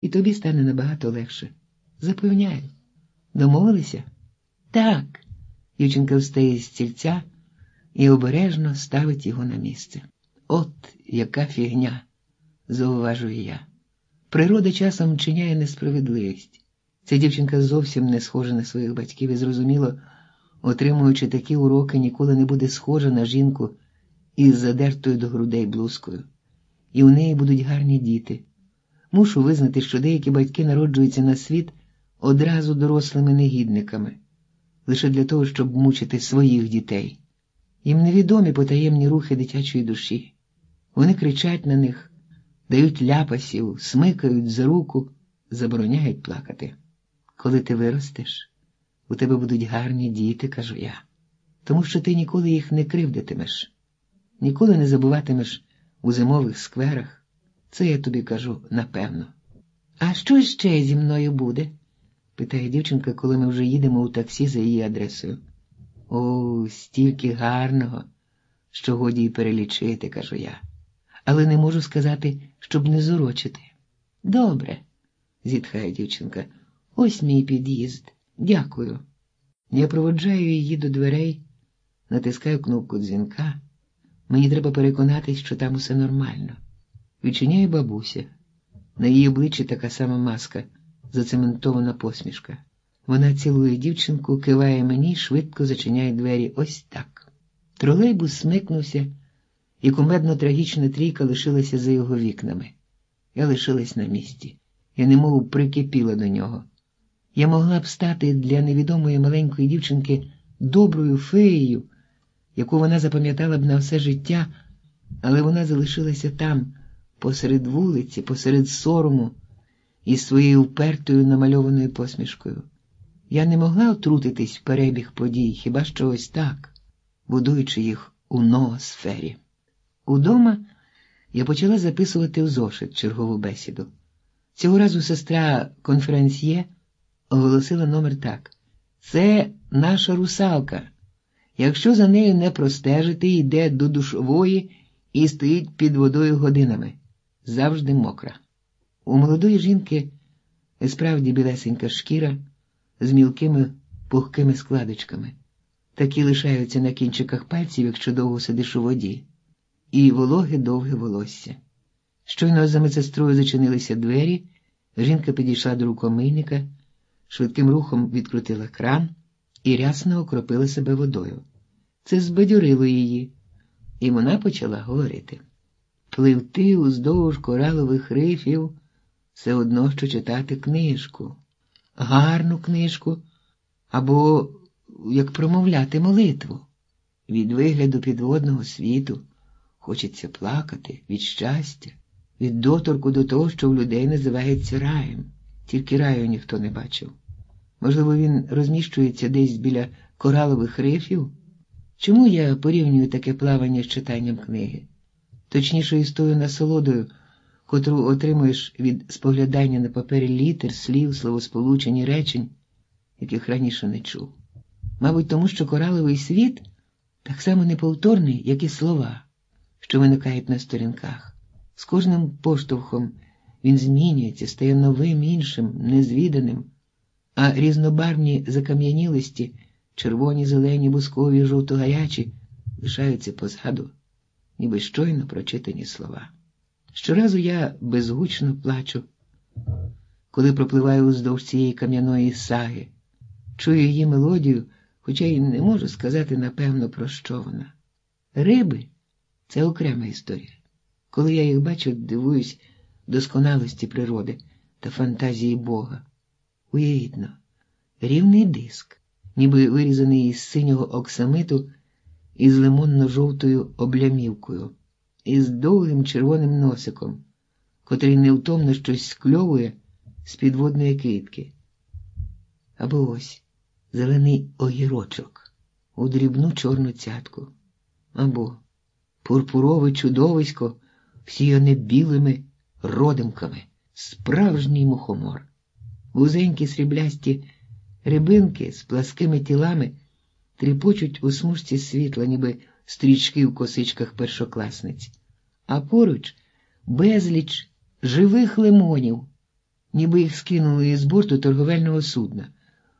і тобі стане набагато легше. Запевняю. Домовилися? Так. Дівчинка встає з стільця і обережно ставить його на місце. От яка фігня, зауважую я. Природа часом вчиняє несправедливість. Ця дівчинка зовсім не схожа на своїх батьків і зрозуміло, отримуючи такі уроки, ніколи не буде схожа на жінку із задертою до грудей блузкою. І у неї будуть гарні діти. Мушу визнати, що деякі батьки народжуються на світ одразу дорослими негідниками, лише для того, щоб мучити своїх дітей. Їм невідомі потаємні рухи дитячої душі. Вони кричать на них, дають ляпасів, смикають за руку, забороняють плакати. Коли ти виростеш, у тебе будуть гарні діти, кажу я, тому що ти ніколи їх не кривдитимеш, ніколи не забуватимеш у зимових скверах. Це я тобі кажу напевно. А що ще зі мною буде? питає дівчинка, коли ми вже їдемо у таксі за її адресою. О, стільки гарного, що годі й перелічити, кажу я, але не можу сказати, щоб не зурочити. Добре, зітхає дівчинка, ось мій під'їзд. Дякую. Я проводжаю її до дверей, натискаю кнопку дзвінка. Мені треба переконатись, що там усе нормально. Відчиняє бабуся. На її обличчі така сама маска, зацементована посмішка. Вона цілує дівчинку, киває мені, швидко зачиняє двері ось так. Тролейбус смикнувся, і кумедно трагічна трійка лишилася за його вікнами. Я лишилась на місці. Я немов прикипіла до нього. Я могла б стати для невідомої маленької дівчинки доброю феєю, яку вона запам'ятала б на все життя, але вона залишилася там, посеред вулиці, посеред сорому, із своєю впертою намальованою посмішкою. Я не могла отрутитись в перебіг подій, хіба що ось так, будуючи їх у ноосфері. Удома я почала записувати в зошит чергову бесіду. Цього разу сестра конференсьє оголосила номер так: це наша русалка. Якщо за нею не простежити, йде до душової і стоїть під водою годинами. Завжди мокра. У молодої жінки справді білесенька шкіра з мілкими пухкими складочками. Такі лишаються на кінчиках пальців, якщо довго сидиш у воді, і вологе довге волосся. Щойно за медсестрою зачинилися двері, жінка підійшла до рукомийника, швидким рухом відкрутила кран і рясно окропила себе водою. Це збадьорило її, і вона почала говорити. Пливти уздовж коралових рифів все одно, що читати книжку гарну книжку або як промовляти молитву. Від вигляду підводного світу хочеться плакати від щастя, від доторку до того, що в людей називається раєм, тільки раю ніхто не бачив. Можливо, він розміщується десь біля коралових рифів? Чому я порівнюю таке плавання з читанням книги? Точніше, із тою насолодою котру отримуєш від споглядання на папері літер, слів, словосполучень і речень, яких раніше не чув. Мабуть, тому що кораловий світ так само неповторний, як і слова, що виникають на сторінках. З кожним поштовхом він змінюється, стає новим, іншим, незвіданим, а різнобарвні закам'янілості, червоні, зелені, бускові, жовто-гарячі, лишаються позаду, ніби щойно прочитані слова. Щоразу я безгучно плачу, коли пропливаю уздовж цієї кам'яної саги, чую її мелодію, хоча й не можу сказати напевно, про що вона. Риби це окрема історія. Коли я їх бачу, дивуюсь досконалості природи та фантазії Бога. Уявітно, рівний диск, ніби вирізаний із синього оксамиту із лимонно-жовтою облямівкою із довгим червоним носиком, котрий невтомно щось скльовує з підводної китки. Або ось зелений огірочок у дрібну чорну цятку, або пурпурове чудовисько, всіяне білими родимками, справжній мухомор, вузенькі сріблясті рибинки з пласкими тілами тріпочуть у смужці світла, ніби стрічки в косичках першокласниць, а поруч безліч живих лимонів, ніби їх скинули із борту торговельного судна.